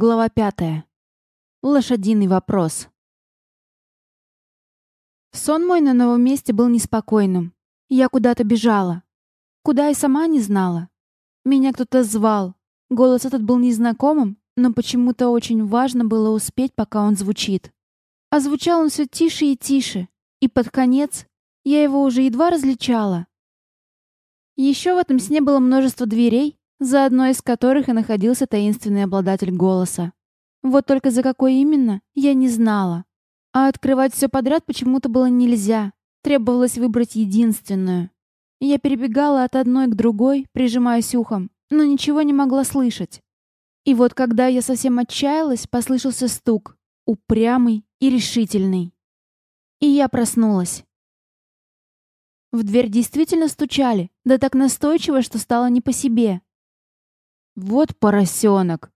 Глава пятая. Лошадиный вопрос. Сон мой на новом месте был неспокойным. Я куда-то бежала. Куда и сама не знала. Меня кто-то звал. Голос этот был незнакомым, но почему-то очень важно было успеть, пока он звучит. А звучал он все тише и тише. И под конец я его уже едва различала. Еще в этом сне было множество дверей, за одной из которых и находился таинственный обладатель голоса. Вот только за какой именно, я не знала. А открывать все подряд почему-то было нельзя. Требовалось выбрать единственную. Я перебегала от одной к другой, прижимаясь ухом, но ничего не могла слышать. И вот когда я совсем отчаялась, послышался стук, упрямый и решительный. И я проснулась. В дверь действительно стучали, да так настойчиво, что стало не по себе. «Вот поросенок!»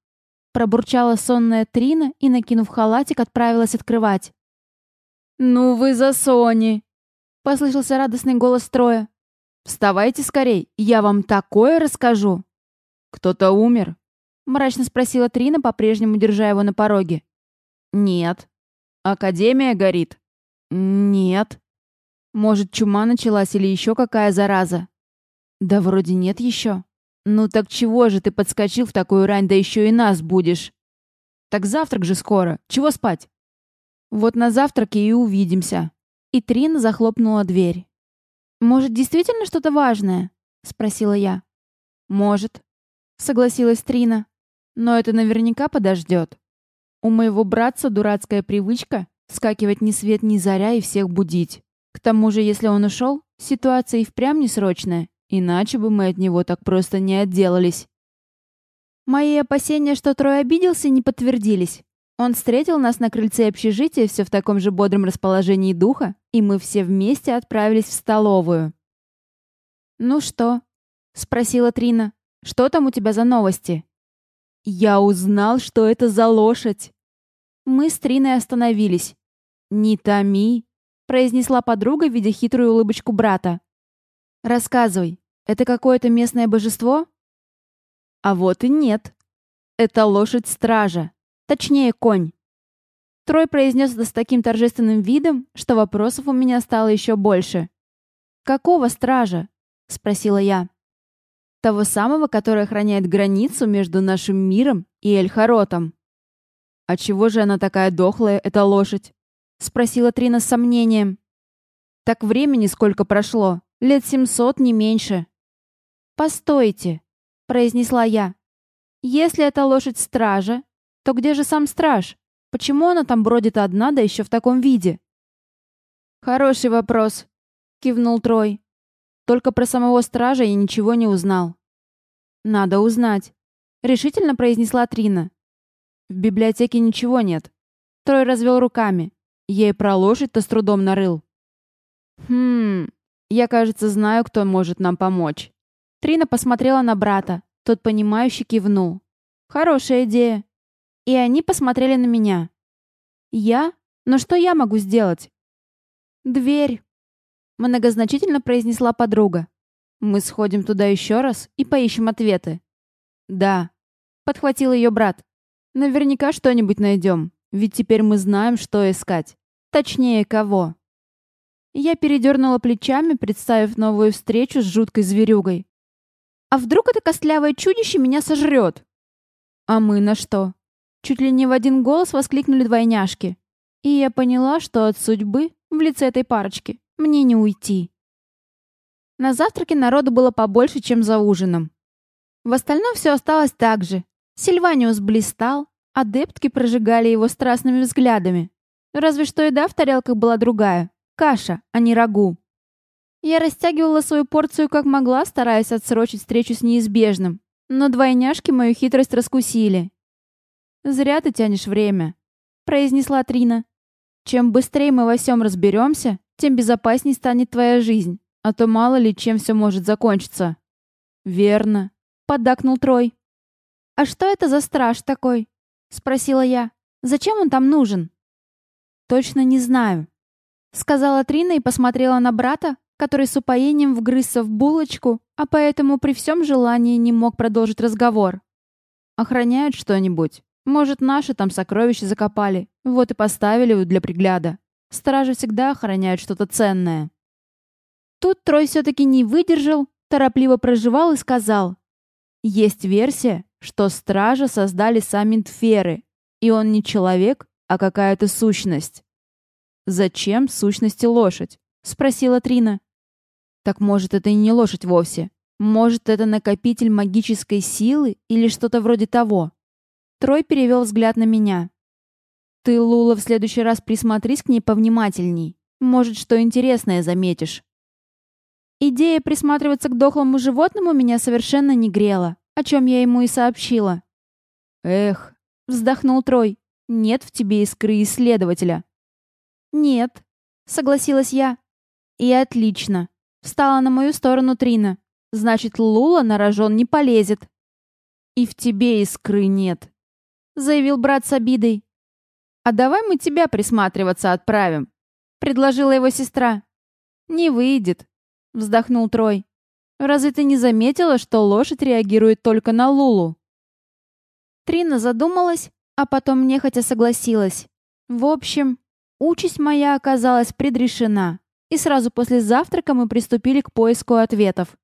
Пробурчала сонная Трина и, накинув халатик, отправилась открывать. «Ну вы за Сони!» Послышался радостный голос строя. «Вставайте скорей, я вам такое расскажу!» «Кто-то умер?» Мрачно спросила Трина, по-прежнему держа его на пороге. «Нет». «Академия горит?» «Нет». «Может, чума началась или еще какая зараза?» «Да вроде нет еще». «Ну так чего же ты подскочил в такую рань, да еще и нас будешь?» «Так завтрак же скоро. Чего спать?» «Вот на завтраке и увидимся». И Трина захлопнула дверь. «Может, действительно что-то важное?» — спросила я. «Может», — согласилась Трина. «Но это наверняка подождет. У моего братца дурацкая привычка скакивать ни свет ни заря и всех будить. К тому же, если он ушел, ситуация и впрямь не срочная, Иначе бы мы от него так просто не отделались. Мои опасения, что Трой обиделся, не подтвердились. Он встретил нас на крыльце общежития все в таком же бодром расположении духа, и мы все вместе отправились в столовую. «Ну что?» — спросила Трина. «Что там у тебя за новости?» «Я узнал, что это за лошадь!» Мы с Триной остановились. «Не томи!» — произнесла подруга, видя хитрую улыбочку брата. «Рассказывай, это какое-то местное божество? А вот и нет. Это лошадь-стража. Точнее, конь. Трой произнес это с таким торжественным видом, что вопросов у меня стало еще больше. «Какого стража?» — спросила я. «Того самого, который охраняет границу между нашим миром и Эльхаротом». «А чего же она такая дохлая, эта лошадь?» — спросила Трина с сомнением. «Так времени сколько прошло? Лет семьсот, не меньше». «Постойте», — произнесла я. «Если это лошадь стража, то где же сам страж? Почему она там бродит одна, да еще в таком виде?» «Хороший вопрос», — кивнул Трой. «Только про самого стража я ничего не узнал». «Надо узнать», — решительно произнесла Трина. «В библиотеке ничего нет». Трой развел руками. Ей про лошадь-то с трудом нарыл. «Хм, я, кажется, знаю, кто может нам помочь». Трина посмотрела на брата. Тот, понимающе кивнул. «Хорошая идея». И они посмотрели на меня. «Я? Но что я могу сделать?» «Дверь», — многозначительно произнесла подруга. «Мы сходим туда еще раз и поищем ответы». «Да», — подхватил ее брат. «Наверняка что-нибудь найдем, ведь теперь мы знаем, что искать. Точнее, кого». Я передернула плечами, представив новую встречу с жуткой зверюгой. А вдруг это костлявое чудище меня сожрет? А мы на что? Чуть ли не в один голос воскликнули двойняшки. И я поняла, что от судьбы в лице этой парочки мне не уйти. На завтраке народу было побольше, чем за ужином. В остальном все осталось так же. Сильваниус блистал, адептки прожигали его страстными взглядами. Разве что еда в тарелках была другая. Каша, а не рагу. Я растягивала свою порцию как могла, стараясь отсрочить встречу с неизбежным. Но двойняшки мою хитрость раскусили. «Зря ты тянешь время», — произнесла Трина. «Чем быстрее мы во всем разберемся, тем безопасней станет твоя жизнь, а то мало ли чем все может закончиться». «Верно», — поддакнул Трой. «А что это за страж такой?» — спросила я. «Зачем он там нужен?» «Точно не знаю», — сказала Трина и посмотрела на брата, который с упоением вгрызся в булочку, а поэтому при всем желании не мог продолжить разговор. «Охраняют что-нибудь?» Может, наши там сокровища закопали, вот и поставили для пригляда. Стражи всегда охраняют что-то ценное. Тут Трой все-таки не выдержал, торопливо проживал и сказал. Есть версия, что стража создали сами Тферы, и он не человек, а какая-то сущность. «Зачем сущности лошадь?» — спросила Трина. «Так может, это и не лошадь вовсе. Может, это накопитель магической силы или что-то вроде того?» Трой перевел взгляд на меня. «Ты, Лула, в следующий раз присмотрись к ней повнимательней. Может, что интересное заметишь». Идея присматриваться к дохлому животному меня совершенно не грела, о чем я ему и сообщила. «Эх», — вздохнул Трой, — «нет в тебе искры исследователя». «Нет», — согласилась я. «И отлично. Встала на мою сторону Трина. Значит, Лула на рожон не полезет». «И в тебе искры нет», — заявил брат с обидой. «А давай мы тебя присматриваться отправим», — предложила его сестра. «Не выйдет», — вздохнул Трой. «Разве ты не заметила, что лошадь реагирует только на Лулу?» Трина задумалась, а потом нехотя согласилась. В общем, участь моя оказалась предрешена, и сразу после завтрака мы приступили к поиску ответов.